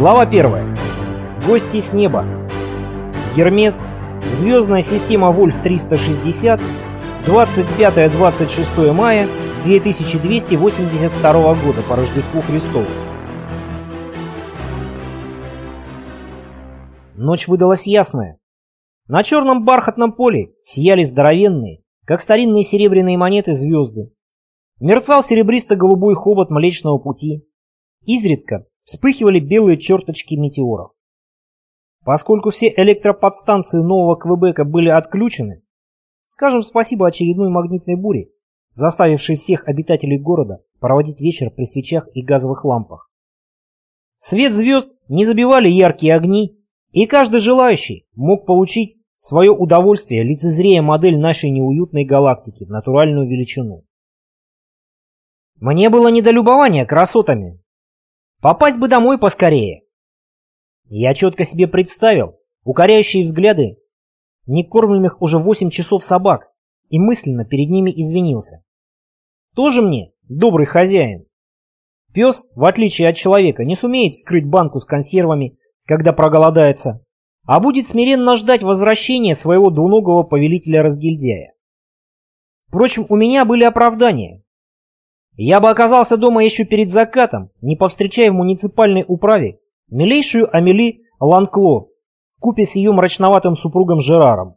Глава 1. Гости с неба. Гермес. Звездная система Вольф-360. 25-26 мая 2282 года по Рождеству Христову. Ночь выдалась ясная. На черном бархатном поле сияли здоровенные, как старинные серебряные монеты, звезды. Мерцал серебристо-голубой хобот Млечного Пути. Изредка вспыхивали белые черточки метеоров. Поскольку все электроподстанции нового Квебека были отключены, скажем спасибо очередной магнитной буре, заставившей всех обитателей города проводить вечер при свечах и газовых лампах. Свет звезд не забивали яркие огни, и каждый желающий мог получить свое удовольствие, лицезрея модель нашей неуютной галактики в натуральную величину. Мне было недолюбование красотами. Попасть бы домой поскорее. Я четко себе представил укоряющие взгляды некормленных уже восемь часов собак и мысленно перед ними извинился. Тоже мне добрый хозяин. Пес, в отличие от человека, не сумеет вскрыть банку с консервами, когда проголодается, а будет смиренно ждать возвращения своего двуногого повелителя-разгильдяя. Впрочем, у меня были оправдания. Я бы оказался дома еще перед закатом, не повстречая в муниципальной управе милейшую Амели Ланкло купе с ее мрачноватым супругом Жераром.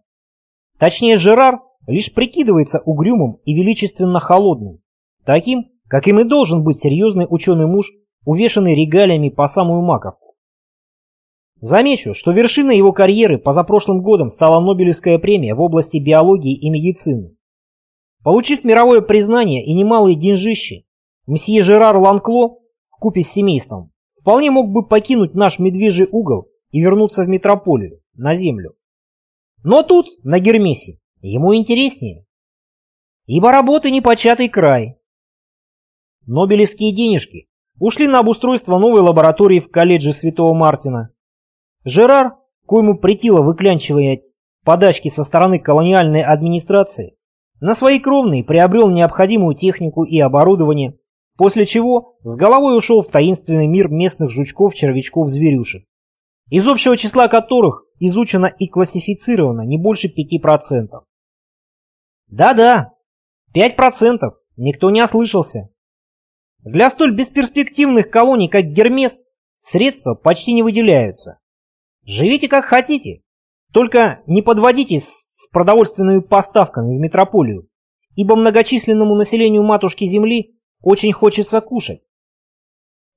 Точнее, Жерар лишь прикидывается угрюмым и величественно холодным, таким, каким и должен быть серьезный ученый муж, увешанный регалиями по самую маковку. Замечу, что вершиной его карьеры позапрошлым годом стала Нобелевская премия в области биологии и медицины. Получив мировое признание и немалые деньжищи, мсье Жерар Ланкло в купе с семейством вполне мог бы покинуть наш медвежий угол и вернуться в метрополию, на землю. Но тут, на Гермесе, ему интереснее. Ибо работы непочатый край. Нобелевские денежки ушли на обустройство новой лаборатории в колледже Святого Мартина. Жерар, коему притило выклянчивать подачки со стороны колониальной администрации, на свои кровные приобрел необходимую технику и оборудование, после чего с головой ушел в таинственный мир местных жучков, червячков, зверюшек, из общего числа которых изучено и классифицировано не больше 5%. Да-да, 5%, никто не ослышался. Для столь бесперспективных колоний, как Гермес, средства почти не выделяются. Живите как хотите, только не подводитесь продовольственными поставками в метрополию, ибо многочисленному населению матушки Земли очень хочется кушать.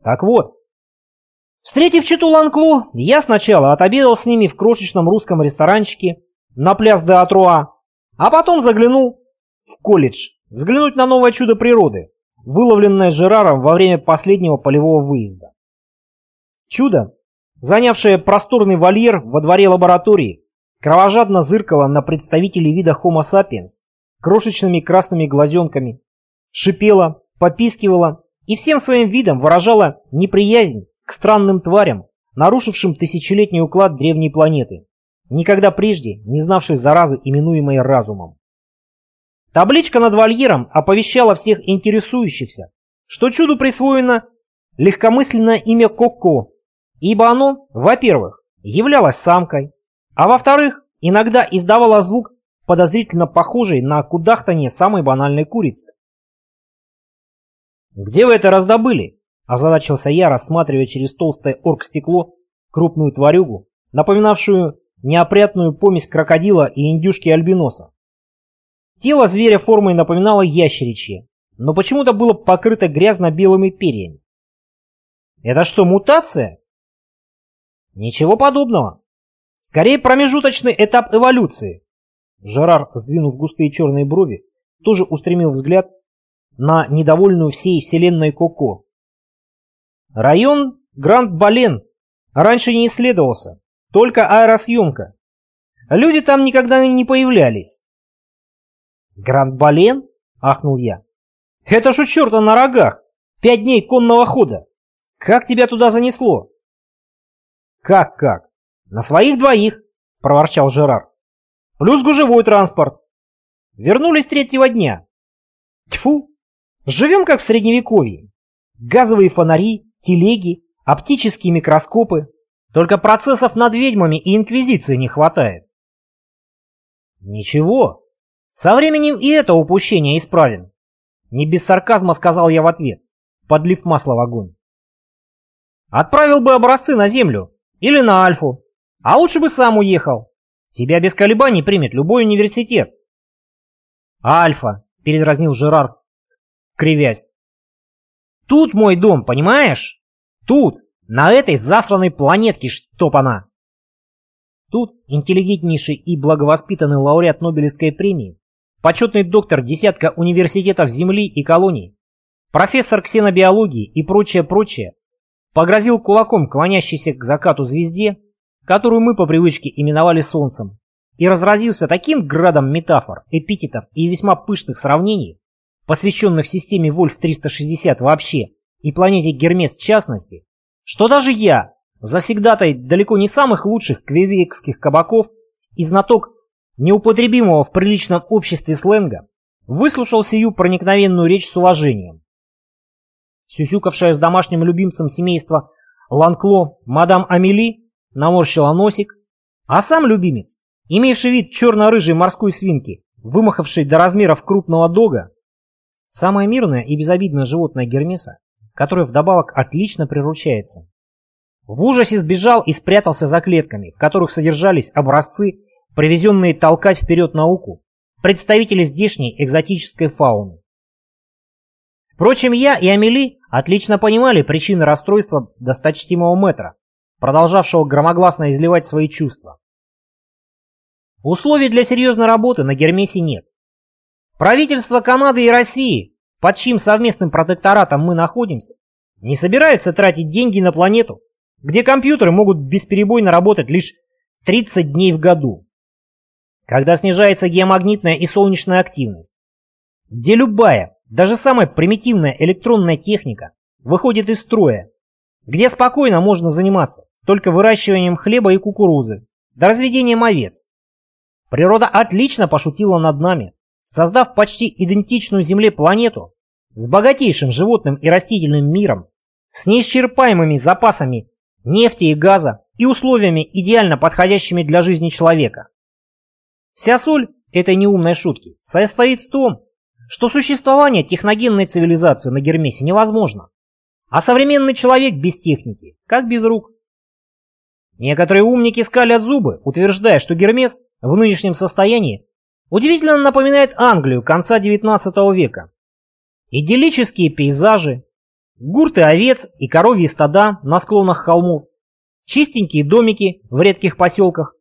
Так вот, встретив читу Ланклу, я сначала отобедал с ними в крошечном русском ресторанчике на пляс де Атруа, а потом заглянул в колледж, взглянуть на новое чудо природы, выловленное Жераром во время последнего полевого выезда. Чудо, занявшее просторный вольер во дворе лаборатории, кровожадно зыркала на представителей вида Homo sapiens крошечными красными глазенками, шипела, попискивала и всем своим видом выражала неприязнь к странным тварям, нарушившим тысячелетний уклад древней планеты, никогда прежде не знавшей заразы, именуемой разумом. Табличка над вольером оповещала всех интересующихся, что чуду присвоено легкомысленное имя Коко, ибо оно, во-первых, являлось самкой, а во-вторых, иногда издавала звук, подозрительно похожий на кудахтанье самой банальной курицы. «Где вы это раздобыли?» – озадачился я, рассматривая через толстое оргстекло крупную тварюгу, напоминавшую неопрятную помесь крокодила и индюшки-альбиноса. Тело зверя формой напоминало ящеричье, но почему-то было покрыто грязно-белыми перьями. «Это что, мутация?» «Ничего подобного. Скорее промежуточный этап эволюции. Жерар, сдвинув густые черные брови, тоже устремил взгляд на недовольную всей вселенной Коко. Район Гранд-Бален раньше не исследовался, только аэросъемка. Люди там никогда не появлялись. «Гранд-Бален?» — ахнул я. «Это ж у черта на рогах! Пять дней конного хода! Как тебя туда занесло?» «Как-как? «На своих двоих», — проворчал Жерар. «Плюс гужевой транспорт. Вернулись третьего дня. Тьфу, живем как в средневековье. Газовые фонари, телеги, оптические микроскопы. Только процессов над ведьмами и инквизицией не хватает. Ничего, со временем и это упущение исправим. Не без сарказма сказал я в ответ, подлив масло в огонь. Отправил бы образцы на Землю или на Альфу, а лучше бы сам уехал. Тебя без колебаний примет любой университет. Альфа, передразнил Жерар, кривясь. Тут мой дом, понимаешь? Тут, на этой засланной планетке, чтоб она. Тут интеллигентнейший и благовоспитанный лауреат Нобелевской премии, почетный доктор десятка университетов Земли и колоний, профессор ксенобиологии и прочее-прочее, погрозил кулаком клонящейся к закату звезде, которую мы по привычке именовали Солнцем, и разразился таким градом метафор, эпитетов и весьма пышных сравнений, посвященных системе Вольф-360 вообще и планете Гермес в частности, что даже я, завсегдатай далеко не самых лучших квебекских кабаков и знаток неупотребимого в приличном обществе сленга, выслушал сию проникновенную речь с уважением. Сюсюкавшая с домашним любимцем семейства Ланкло мадам Амели наморщила носик, а сам любимец, имевший вид черно-рыжей морской свинки, вымахавший до размеров крупного дога, самое мирное и безобидное животное Гермеса, которое вдобавок отлично приручается. В ужасе сбежал и спрятался за клетками, в которых содержались образцы, привезенные толкать вперед науку, представители здешней экзотической фауны. Впрочем, я и Амели отлично понимали причины расстройства досточтимого метра, продолжавшего громогласно изливать свои чувства. Условий для серьезной работы на Гермесе нет. Правительство Канады и России, под чьим совместным протекторатом мы находимся, не собираются тратить деньги на планету, где компьютеры могут бесперебойно работать лишь 30 дней в году, когда снижается геомагнитная и солнечная активность, где любая, даже самая примитивная электронная техника выходит из строя, где спокойно можно заниматься только выращиванием хлеба и кукурузы, до разведением овец. Природа отлично пошутила над нами, создав почти идентичную Земле планету с богатейшим животным и растительным миром, с неисчерпаемыми запасами нефти и газа и условиями, идеально подходящими для жизни человека. Вся соль этой неумной шутки состоит в том, что существование техногенной цивилизации на Гермесе невозможно, а современный человек без техники, как без рук. Некоторые умники скалят зубы, утверждая, что Гермес в нынешнем состоянии удивительно напоминает Англию конца XIX века. Идиллические пейзажи, Гурты овец и коровьи стада на склонах холмов, чистенькие домики в редких поселках,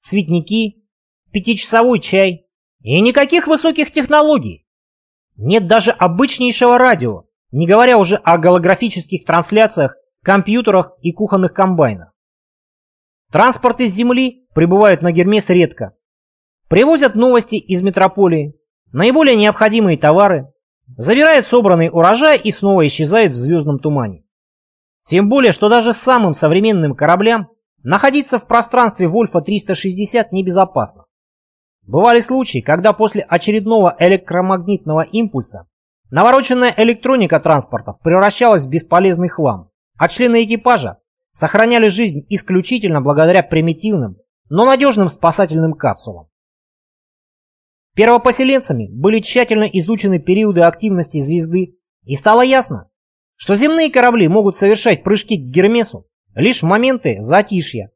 цветники, пятичасовой чай и никаких высоких технологий. Нет даже обычнейшего радио, не говоря уже о голографических трансляциях, компьютерах и кухонных комбайнах. Транспорт из земли прибывает на Гермес редко. Привозят новости из метрополии, наиболее необходимые товары, Забирает собранный урожай и снова исчезает в звездном тумане. Тем более, что даже самым современным кораблям находиться в пространстве Вольфа-360 небезопасно. Бывали случаи, когда после очередного электромагнитного импульса навороченная электроника транспортов превращалась в бесполезный хлам, а члены экипажа сохраняли жизнь исключительно благодаря примитивным, но надежным спасательным капсулам. Первопоселенцами были тщательно изучены периоды активности звезды, и стало ясно, что земные корабли могут совершать прыжки к Гермесу лишь в моменты затишья,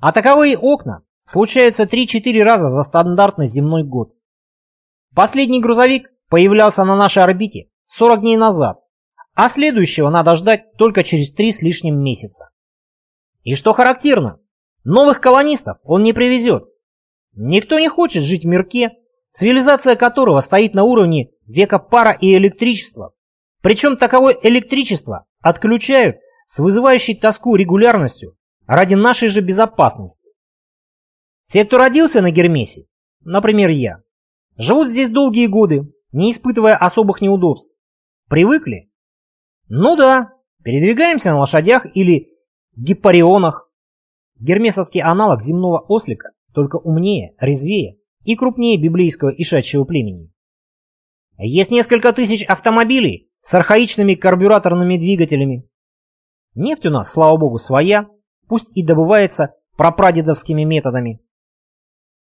а таковые окна случаются 3-4 раза за стандартный земной год. Последний грузовик появлялся на нашей орбите 40 дней назад, а следующего надо ждать только через 3 с лишним месяца. И что характерно, новых колонистов он не привезет. Никто не хочет жить в мирке, цивилизация которого стоит на уровне века пара и электричества. Причем таковое электричество отключают с вызывающей тоску регулярностью ради нашей же безопасности. Те, кто родился на Гермесе, например я, живут здесь долгие годы, не испытывая особых неудобств. Привыкли? Ну да, передвигаемся на лошадях или гиппарионах. Гермесовский аналог земного ослика, только умнее, резвее и крупнее библейского ишачьего племени. Есть несколько тысяч автомобилей с архаичными карбюраторными двигателями. Нефть у нас, слава богу, своя, пусть и добывается прапрадедовскими методами.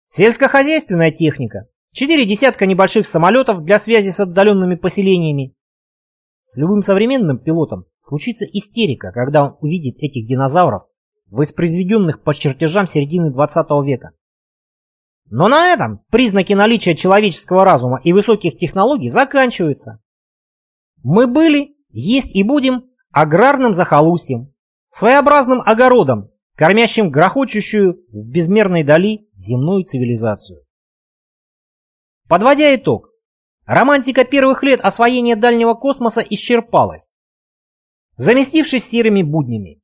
Сельскохозяйственная техника, четыре десятка небольших самолетов для связи с отдаленными поселениями. С любым современным пилотом случится истерика, когда он увидит этих динозавров, воспроизведенных по чертежам середины 20 века. Но на этом признаки наличия человеческого разума и высоких технологий заканчиваются. Мы были, есть и будем аграрным захолустьем, своеобразным огородом, кормящим грохочущую в безмерной дали земную цивилизацию. Подводя итог, романтика первых лет освоения дальнего космоса исчерпалась, заместившись серыми буднями.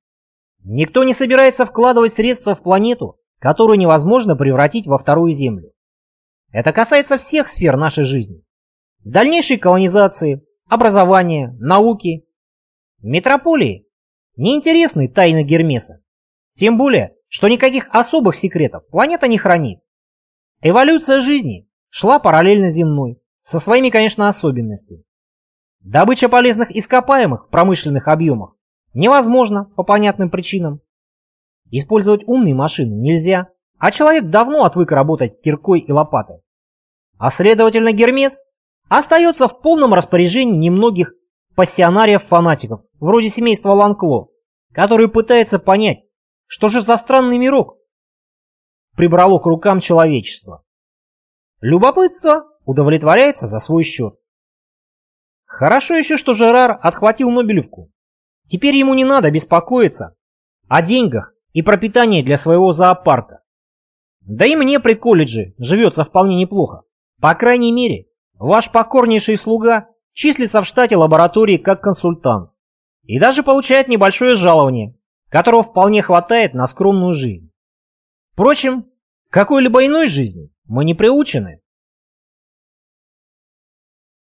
Никто не собирается вкладывать средства в планету, которую невозможно превратить во вторую Землю. Это касается всех сфер нашей жизни. Дальнейшей колонизации, образования, науки. Метрополии неинтересны тайны Гермеса. Тем более, что никаких особых секретов планета не хранит. Эволюция жизни шла параллельно земной, со своими, конечно, особенностями. Добыча полезных ископаемых в промышленных объемах невозможно по понятным причинам. Использовать умные машины нельзя, а человек давно отвык работать киркой и лопатой. А следовательно Гермес остается в полном распоряжении немногих пассионариев-фанатиков, вроде семейства Ланкло, которые пытаются понять, что же за странный мирок прибрало к рукам человечество. Любопытство удовлетворяется за свой счет. Хорошо еще, что Жерар отхватил Нобелевку. Теперь ему не надо беспокоиться о деньгах и пропитание для своего зоопарка. Да и мне при колледже живется вполне неплохо. По крайней мере, ваш покорнейший слуга числится в штате лаборатории как консультант и даже получает небольшое жалование, которого вполне хватает на скромную жизнь. Впрочем, какой-либо иной жизни мы не приучены.